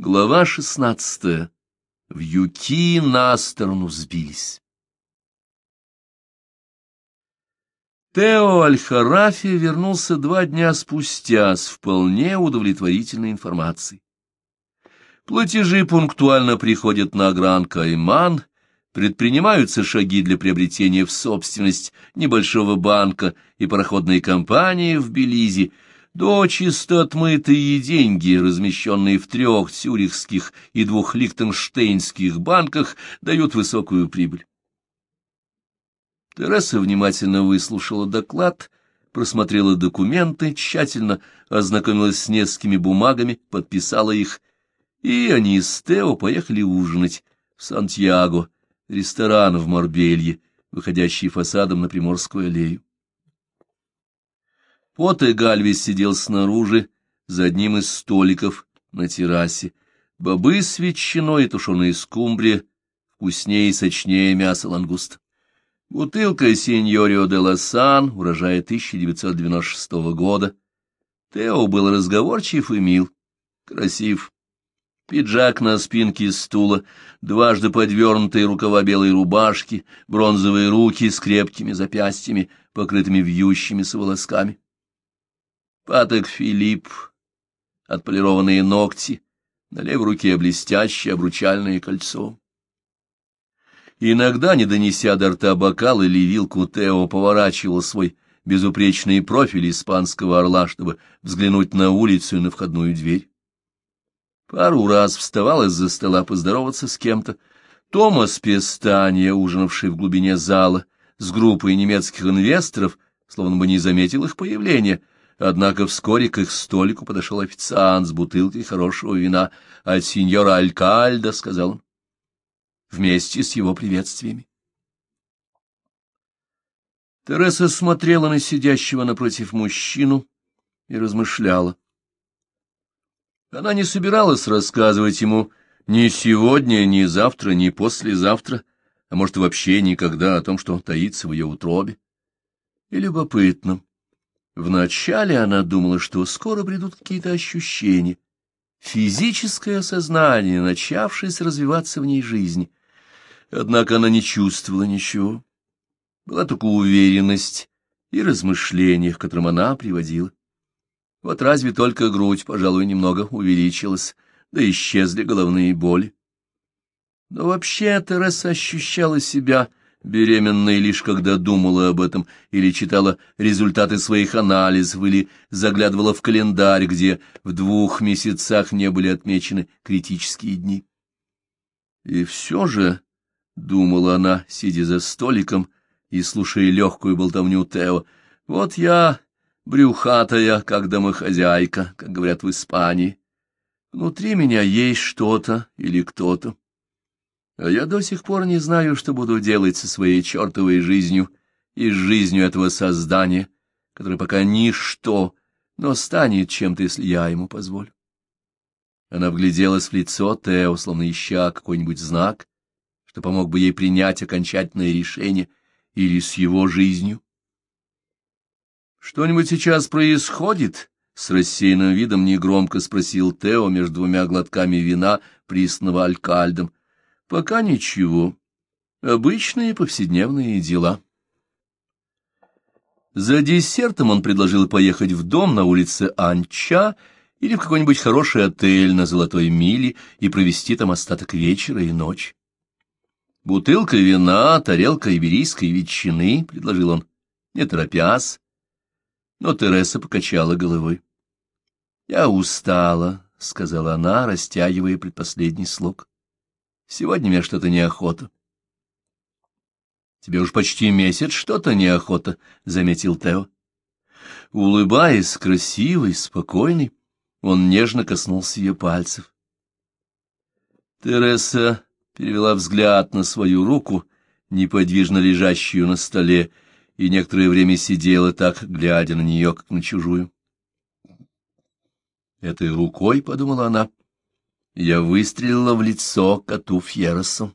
Глава шестнадцатая. В юки на сторону сбились. Тео Аль-Харафи вернулся два дня спустя с вполне удовлетворительной информацией. Платежи пунктуально приходят на Гран-Кайман, предпринимаются шаги для приобретения в собственность небольшого банка и пароходной компании в Белизе, до чисто отмытые деньги, размещенные в трех цюрихских и двух лихтенштейнских банках, дают высокую прибыль. Тереса внимательно выслушала доклад, просмотрела документы, тщательно ознакомилась с несколькими бумагами, подписала их, и они с Тео поехали ужинать в Сантьяго, ресторан в Марбелье, выходящий фасадом на Приморскую аллею. Поте Гальвес сидел снаружи, за одним из столиков на террасе. Бобы с ветчиной и тушеная скумбрия, вкуснее и сочнее мяса лангуст. Бутылка Сеньорио де Ласан, урожая 1996 года. Тео был разговорчив и мил, красив. Пиджак на спинке стула, дважды подвернутые рукава белой рубашки, бронзовые руки с крепкими запястьями, покрытыми вьющимися волосками. Паток Филипп, отполированные ногти, на левой руке блестящее обручальное кольцо. Иногда, не донеся до рта бокал или вилку, Тео поворачивал свой безупречный профиль испанского орла, чтобы взглянуть на улицу и на входную дверь. Пару раз вставал из-за стола поздороваться с кем-то. Томас Пестания, ужинавший в глубине зала, с группой немецких инвесторов, словно бы не заметил их появления — Однако вскоре к их столику подошел официант с бутылкой хорошего вина. «От сеньора Алькальда», — сказал он, вместе с его приветствиями. Тереса смотрела на сидящего напротив мужчину и размышляла. Она не собиралась рассказывать ему ни сегодня, ни завтра, ни послезавтра, а может, вообще никогда о том, что таится в ее утробе. И любопытно, Вначале она думала, что скоро придут какие-то ощущения, физическое осознание, начавшееся развиваться в ней жизни. Однако она не чувствовала ничего. Была только уверенность и размышления, к которым она приводила. Вот разве только грудь, пожалуй, немного увеличилась, да исчезли головные боли. Но вообще Тереса ощущала себя беременной лишь когда думала об этом, или читала результаты своих анализов, или заглядывала в календарь, где в двух месяцах не были отмечены критические дни. И все же, — думала она, сидя за столиком и слушая легкую болтовню Тео, — вот я брюхатая, как домохозяйка, как говорят в Испании. Внутри меня есть что-то или кто-то. А я до сих пор не знаю, что буду делать со своей чертовой жизнью и с жизнью этого создания, которое пока ничто, но станет чем-то, если я ему позволю. Она вгляделась в лицо Тео, словно ища какой-нибудь знак, что помог бы ей принять окончательное решение или с его жизнью. «Что-нибудь сейчас происходит?» — с рассеянным видом негромко спросил Тео между двумя глотками вина, присного алькальдом. Пока ничего. Обычные повседневные дела. За десертом он предложил поехать в дом на улице Анча или в какой-нибудь хороший отель на Золотой Миле и провести там остаток вечера и ночь. «Бутылка вина, тарелка иберийской ветчины», — предложил он, не торопясь. Но Тереса покачала головой. «Я устала», — сказала она, растягивая предпоследний слог. Сегодня мне что-то неохота. — Тебе уж почти месяц что-то неохота, — заметил Тео. Улыбаясь, красивый, спокойный, он нежно коснулся ее пальцев. Тереса перевела взгляд на свою руку, неподвижно лежащую на столе, и некоторое время сидела так, глядя на нее, как на чужую. «Этой рукой, — подумала она, я выстрелила в лицо коту Фьеросу.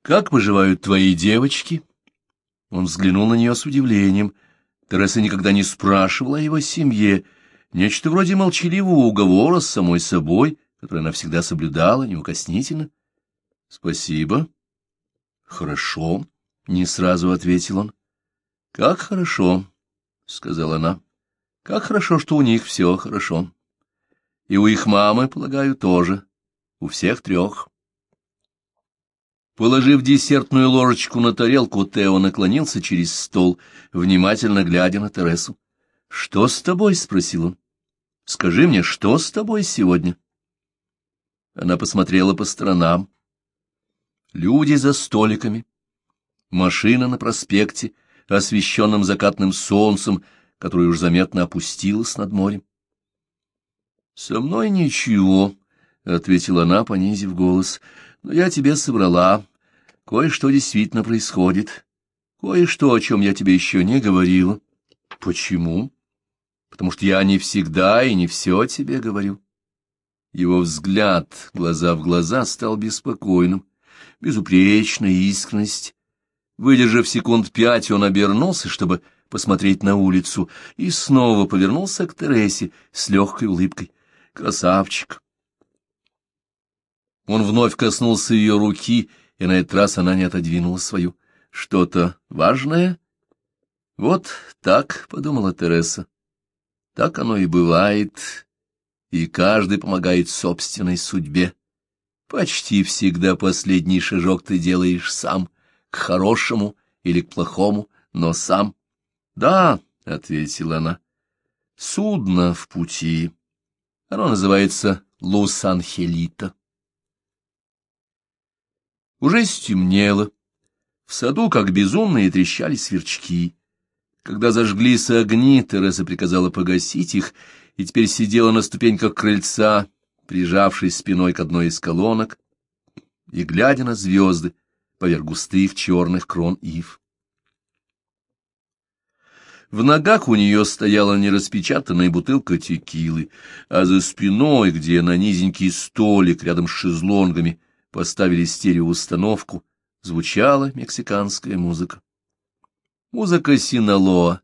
«Как поживают твои девочки?» Он взглянул на нее с удивлением. Тереса никогда не спрашивала о его семье, нечто вроде молчаливого уговора с самой собой, который она всегда соблюдала неукоснительно. — Спасибо. — Хорошо, — не сразу ответил он. — Как хорошо, — сказала она. — Как хорошо, что у них все хорошо. И у их мамы, полагаю, тоже. У всех трех. Положив десертную ложечку на тарелку, Тео наклонился через стол, внимательно глядя на Тересу. — Что с тобой? — спросил он. — Скажи мне, что с тобой сегодня? Она посмотрела по сторонам. Люди за столиками, машина на проспекте, освещенном закатным солнцем, которое уж заметно опустилось над морем. — Со мной ничего, — ответила она, понизив голос, — но я тебе собрала. Кое-что действительно происходит. Кое-что, о чем я тебе еще не говорила. — Почему? — Потому что я не всегда и не все тебе говорю. Его взгляд, глаза в глаза, стал беспокойным. Безупречная искренность. Выдержав секунд пять, он обернулся, чтобы посмотреть на улицу, и снова повернулся к Тересе с легкой улыбкой. «Красавчик!» Он вновь коснулся ее руки, и на этот раз она не отодвинула свою. «Что-то важное?» «Вот так», — подумала Тереса. «Так оно и бывает, и каждый помогает собственной судьбе. Почти всегда последний шажок ты делаешь сам, к хорошему или к плохому, но сам. — Да, — ответила она, — судно в пути. Оно называется Лус-Анхелита. Уже стемнело. В саду, как безумные, трещали сверчки. Когда зажглись огни, Тереса приказала погасить их, и теперь сидела на ступеньках крыльца, прижавшись спиной к одной из колонок и глядя на звезды поверх густых черных крон ив. В ногах у нее стояла нераспечатанная бутылка текилы, а за спиной, где на низенький столик рядом с шезлонгами поставили стереоустановку, звучала мексиканская музыка. Музыка Синалоа,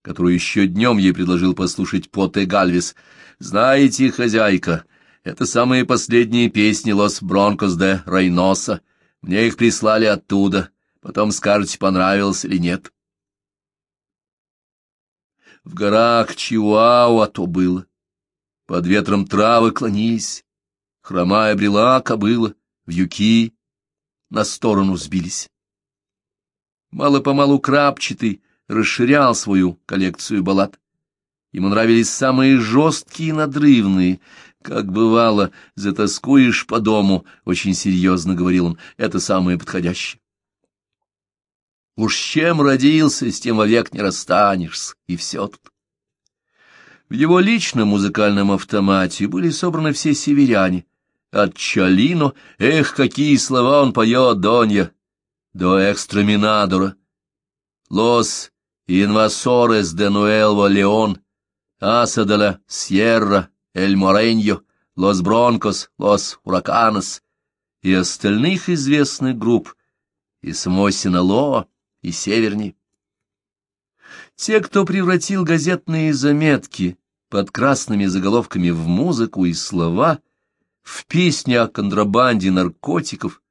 которую еще днем ей предложил послушать Поте Гальвис. «Знаете, хозяйка, это самые последние песни Лос Бронкос де Рейноса. Мне их прислали оттуда. Потом скажете, понравилось или нет». В горах Чиуауа то было. Под ветром травы клонились, хромая брела кобыла, вьюки на сторону сбились. Мало-помалу крапчатый, расширял свою коллекцию баллад. Ему нравились самые жесткие и надрывные. Как бывало, затаскуешь по дому, очень серьезно говорил он, это самое подходящее. Уж чем родился, с тем вовек не расстанешься, и все тут. В его личном музыкальном автомате были собраны все северяне. От Чалино, эх, какие слова он поет, Донья, до Экстраминадора. Лос Nuevo León, Asa de la Sierra, El Moreño, Los Broncos, Los Huracanes и остальных известных групп, и самой Синалоа, и Северни. Те, кто превратил газетные заметки под красными заголовками в музыку и слова, в песни о контрабанде наркотиков,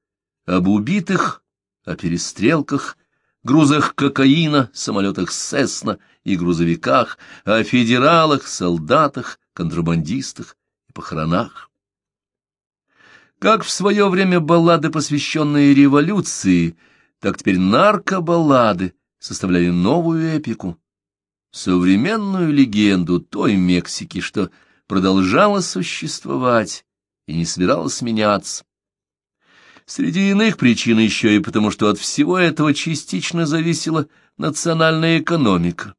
об убитых, о перестрелках, грузах кокаина, самолетах Сесна и грузовиках, о федералах, солдатах, контрабандистах и похоронах. Как в свое время баллады, посвященные революции, так теперь наркобаллады составляли новую эпику, современную легенду той Мексики, что продолжала существовать и не собиралась меняться. Среди иных причин еще и потому, что от всего этого частично зависела национальная экономика.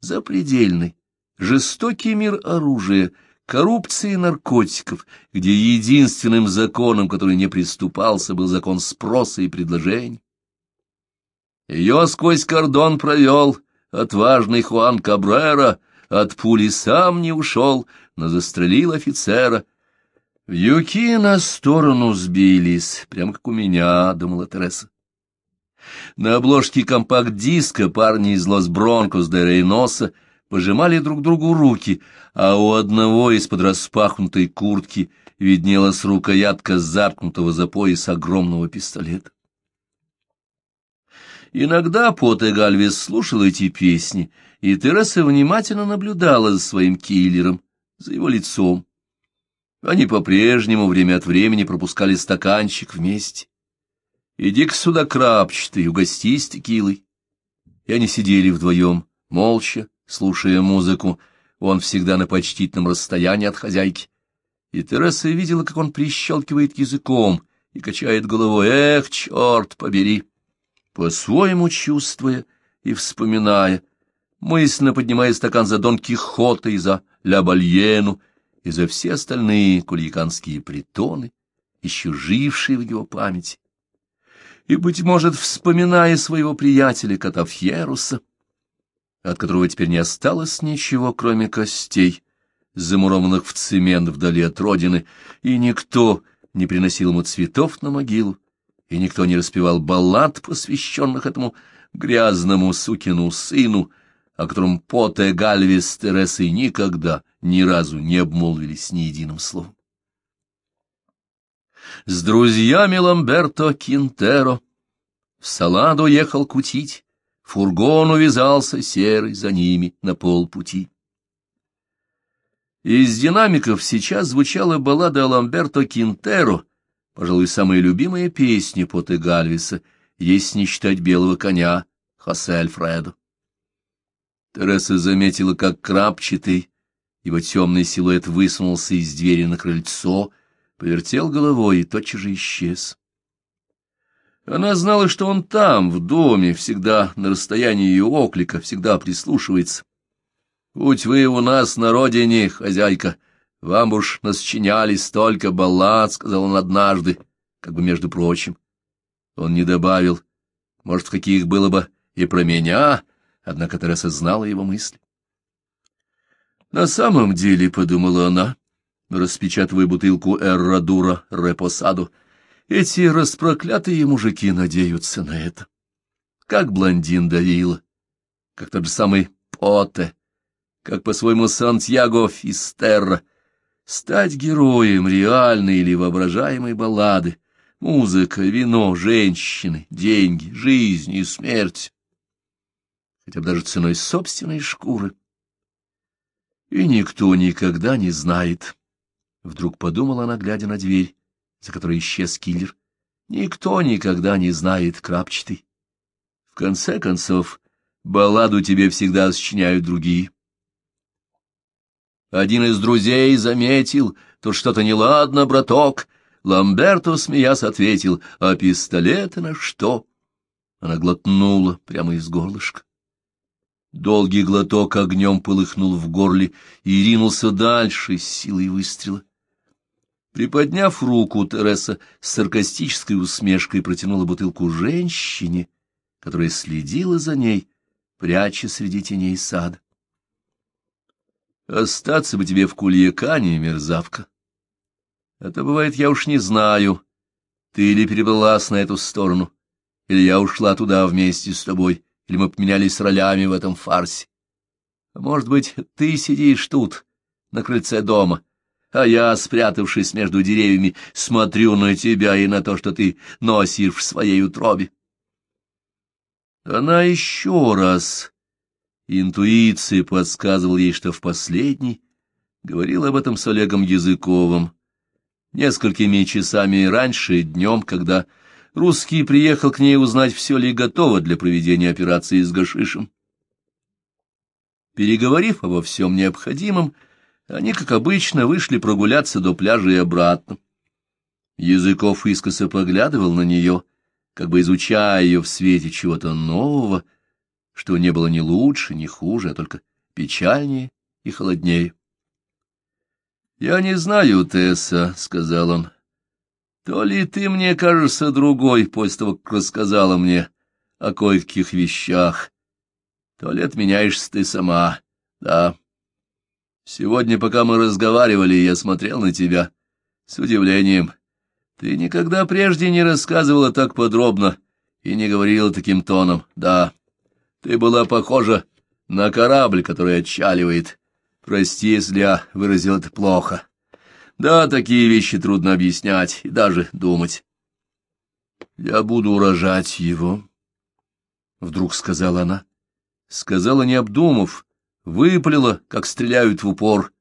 Запредельный, жестокий мир оружия, коррупции и наркотиков, где единственным законом, который не приступался, был закон спроса и предложений. Ее сквозь кордон провел отважный Хуан Кабрера, от пули сам не ушел, но застрелил офицера, Вьюки на сторону сбились, прямо как у меня, — думала Тереса. На обложке компакт-диска парни из Лос-Бронкос де Рейноса пожимали друг другу руки, а у одного из-под распахнутой куртки виднелась рукоятка заткнутого за пояс огромного пистолета. Иногда Поте Гальвес слушал эти песни, и Тереса внимательно наблюдала за своим киллером, за его лицом. Они по-прежнему время от времени пропускали стаканчик вместе. «Иди-ка сюда, крапчатый, угостись текилой». И они сидели вдвоем, молча, слушая музыку, он всегда на почтительном расстоянии от хозяйки. И Тереса видела, как он прищелкивает языком и качает головой. «Эх, черт побери!» По-своему чувствуя и вспоминая, мысленно поднимая стакан за Дон Кихота и за Ля Бальену, и за все остальные кульяканские притоны, еще жившие в его памяти. И, быть может, вспоминая своего приятеля кота Фьеруса, от которого теперь не осталось ничего, кроме костей, замурованных в цемент вдали от родины, и никто не приносил ему цветов на могилу, и никто не распевал баллад, посвященных этому грязному сукину сыну, о котором Поте Гальвис с Тересой никогда, ни разу не обмолвились ни единым словом. С друзьями Ламберто Кинтеро в Саладу ехал кутить, фургон увязался серый за ними на полпути. Из динамиков сейчас звучала баллада Ламберто Кинтеро, пожалуй, самая любимая песня Поте Гальвиса, если не считать белого коня Хосе Альфредо. Тереса заметила, как крапчатый, его темный силуэт высунулся из двери на крыльцо, повертел головой и тотчас же исчез. Она знала, что он там, в доме, всегда на расстоянии ее оклика, всегда прислушивается. «Будь вы у нас на родине, хозяйка, вам уж насчиняли столько баллад», — сказал он однажды, как бы между прочим. Он не добавил, может, каких было бы и про меня, однако Тереса знала его мысли. На самом деле, — подумала она, распечатывая бутылку Эррадура Репосаду, — эти распроклятые мужики надеются на это. Как блондин давила, как тот же самый Поте, как по-своему Сантьяго Фистерра, стать героем реальной или воображаемой баллады, музыка, вино, женщины, деньги, жизнь и смерть. Хотя бы даже ценой собственной шкуры. И никто никогда не знает, — вдруг подумала она, глядя на дверь, за которой исчез киллер. Никто никогда не знает, крапчатый. В конце концов, балладу тебе всегда сочиняют другие. Один из друзей заметил, тут что-то неладно, браток. Ламберто, смеясь, ответил, а пистолеты на что? Она глотнула прямо из горлышка. Долгий глоток огнем полыхнул в горле и ринулся дальше с силой выстрела. Приподняв руку, Тереса с саркастической усмешкой протянула бутылку женщине, которая следила за ней, пряча среди теней сада. «Остаться бы тебе в Кульякане, мерзавка. Это бывает, я уж не знаю, ты или перебралась на эту сторону, или я ушла туда вместе с тобой» или мы поменялись ролями в этом фарсе. А может быть, ты сидишь тут, на крыльце дома, а я, спрятавшись между деревьями, смотрю на тебя и на то, что ты носишь в своей утробе. Она еще раз... Интуиция подсказывала ей, что в последний говорил об этом с Олегом Языковым. Несколькими часами раньше, днем, когда Русский приехал к ней узнать, все ли готово для проведения операции с гашишем. Переговорив обо всем необходимом, они, как обычно, вышли прогуляться до пляжа и обратно. Языков искоса поглядывал на нее, как бы изучая ее в свете чего-то нового, что не было ни лучше, ни хуже, а только печальнее и холоднее. — Я не знаю, Тесса, — сказал он, то ли ты мне кажешься другой после того, как рассказала мне о кое-каких вещах, то ли отменяешься ты сама, да. Сегодня, пока мы разговаривали, я смотрел на тебя с удивлением. Ты никогда прежде не рассказывала так подробно и не говорила таким тоном, да. Ты была похожа на корабль, который отчаливает. Прости, если я выразил это плохо. Да, такие вещи трудно объяснять и даже думать. Я буду урожать его, — вдруг сказала она. Сказала, не обдумав, выпалила, как стреляют в упор.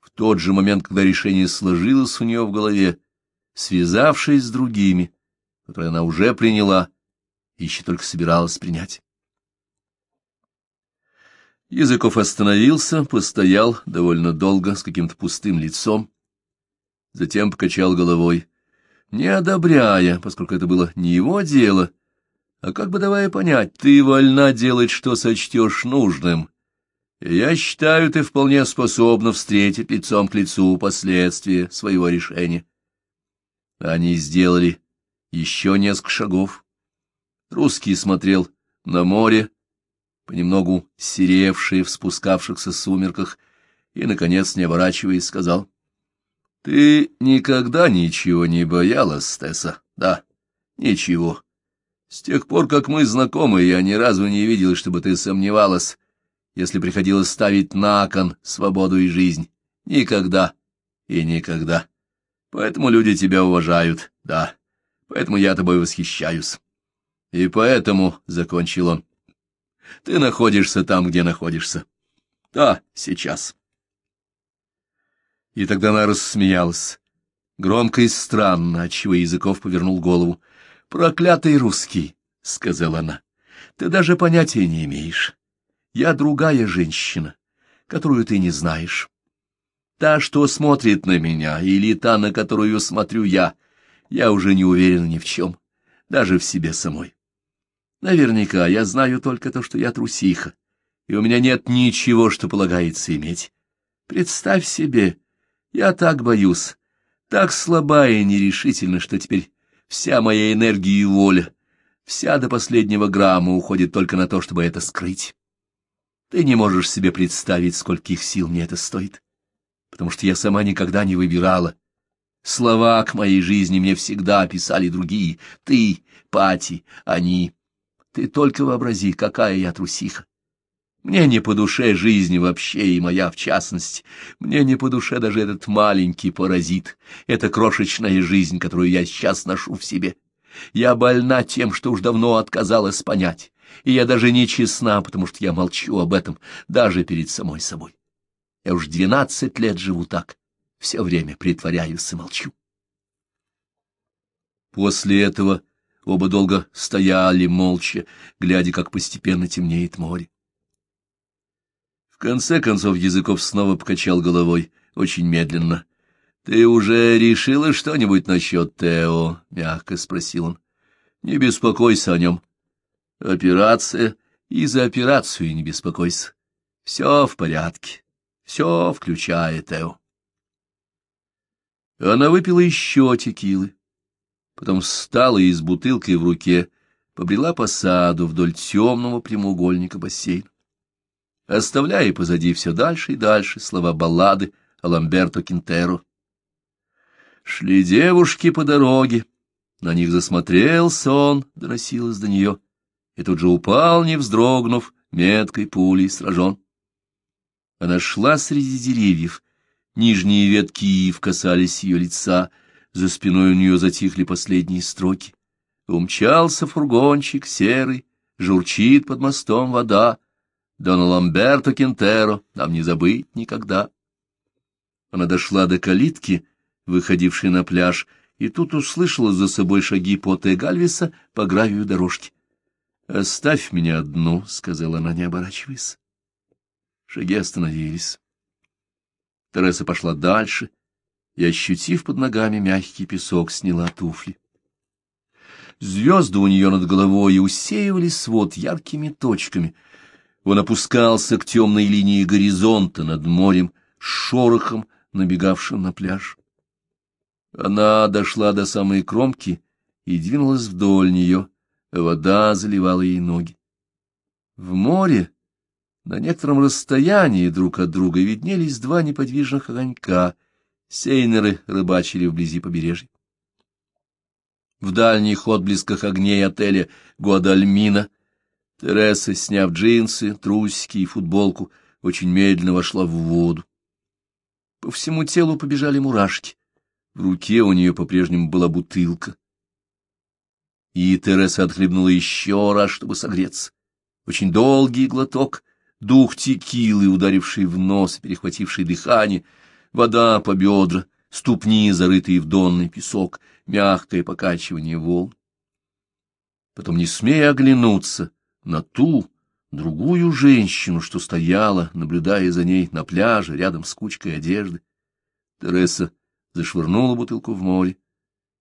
В тот же момент, когда решение сложилось у нее в голове, связавшись с другими, которые она уже приняла, и еще только собиралась принять. Языков остановился, постоял довольно долго с каким-то пустым лицом, затем покачал головой, не одобряя, поскольку это было не его дело, а как бы давая понять, ты вольна делать, что сочтешь нужным. Я считаю, ты вполне способна встретить лицом к лицу последствия своего решения. Они сделали еще несколько шагов. Русский смотрел на море, понемногу серевшие в спускавшихся сумерках, и, наконец, не оборачиваясь, сказал, — Ты никогда ничего не боялась, Тесса? Да, ничего. С тех пор, как мы знакомы, я ни разу не видел, чтобы ты сомневалась, если приходилось ставить на кон свободу и жизнь. Никогда и никогда. Поэтому люди тебя уважают, да, поэтому я тобой восхищаюсь. И поэтому, — закончил он, ты находишься там, где находишься. Да, сейчас. И тогда она рассмеялась. Громко и странно, отчего Языков повернул голову. «Проклятый русский!» — сказала она. «Ты даже понятия не имеешь. Я другая женщина, которую ты не знаешь. Та, что смотрит на меня, или та, на которую смотрю я, я уже не уверена ни в чем, даже в себе самой. Наверняка я знаю только то, что я трусиха, и у меня нет ничего, что полагается иметь. Представь себе, я так боюсь, так слаба и нерешительна, что теперь вся моя энергия и воля, вся до последнего грамма уходит только на то, чтобы это скрыть. Ты не можешь себе представить, скольких сил мне это стоит, потому что я сама никогда не выбирала. Слова к моей жизни мне всегда писали другие. Ты, Пати, они. Ты только вообрази, какая я трусиха. Мне не по душе жизни вообще, и моя в частности. Мне не по душе даже этот маленький паразит, эта крошечная жизнь, которую я сейчас ношу в себе. Я больна тем, что уж давно отказалась понять, и я даже не честна, потому что я молчу об этом, даже перед самой собой. Я уж двенадцать лет живу так, все время притворяюсь и молчу. После этого Оба долго стояли молча, глядя, как постепенно темнеет море. В конце концов Языков снова покачал головой, очень медленно. — Ты уже решила что-нибудь насчет Тео? — мягко спросил он. — Не беспокойся о нем. — Операция и за операцию не беспокойся. Все в порядке, все включая Тео. Она выпила еще текилы потом встала и с бутылкой в руке побрела по саду вдоль темного прямоугольника бассейна. Оставляя позади все дальше и дальше слова баллады о Ламберто Кинтеро. Шли девушки по дороге, на них засмотрелся он, доносилось до нее, и тут же упал, не вздрогнув, меткой пулей сражен. Она шла среди деревьев, нижние ветки ив касались ее лица, за спиной у нее затихли последние строки. Умчался фургончик серый, журчит под мостом вода. Дона Ламберто Кентеро нам не забыть никогда. Она дошла до калитки, выходившей на пляж, и тут услышала за собой шаги Пота Гальвиса по гравию дорожки. — Оставь меня одну, — сказала она, не оборачиваясь. Шаги остановились. Тереса пошла дальше, и, ощутив под ногами мягкий песок, сняла туфли. Звезды у нее над головой усеивали свод яркими точками. Он опускался к темной линии горизонта над морем, шорохом, набегавшим на пляж. Она дошла до самой кромки и двинулась вдоль нее, вода заливала ей ноги. В море на некотором расстоянии друг от друга виднелись два неподвижных огонька — Сейнеры рыбачили вблизи побережья. В дальних отблесках огней отеля Гуадальмина Тереса, сняв джинсы, трусики и футболку, очень медленно вошла в воду. По всему телу побежали мурашки. В руке у нее по-прежнему была бутылка. И Тереса отхлебнула еще раз, чтобы согреться. Очень долгий глоток, дух текилы, ударивший в нос, перехвативший дыхание, вода по бедра, ступни, зарытые в донный песок, мягкое покачивание волн. Потом, не смея оглянуться на ту, другую женщину, что стояла, наблюдая за ней на пляже рядом с кучкой одежды, Тереса зашвырнула бутылку в море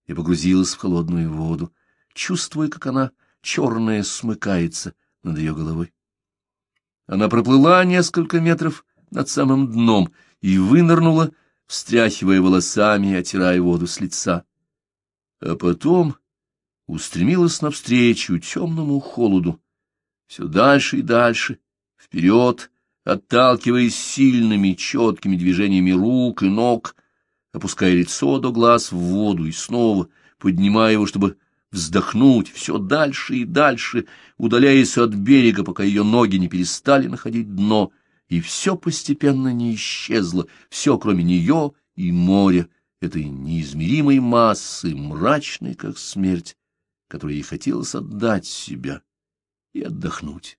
и погрузилась в холодную воду, чувствуя, как она черная смыкается над ее головой. Она проплыла несколько метров над самым дном и вынырнула, встряхивая волосами и отирая воду с лица. А потом устремилась навстречу темному холоду, все дальше и дальше, вперед, отталкиваясь сильными, четкими движениями рук и ног, опуская лицо до глаз в воду и снова поднимая его, чтобы вздохнуть все дальше и дальше, удаляясь от берега, пока ее ноги не перестали находить дно, и все постепенно не исчезло, все, кроме нее и моря, этой неизмеримой массы, мрачной, как смерть, которой ей хотелось отдать себя и отдохнуть.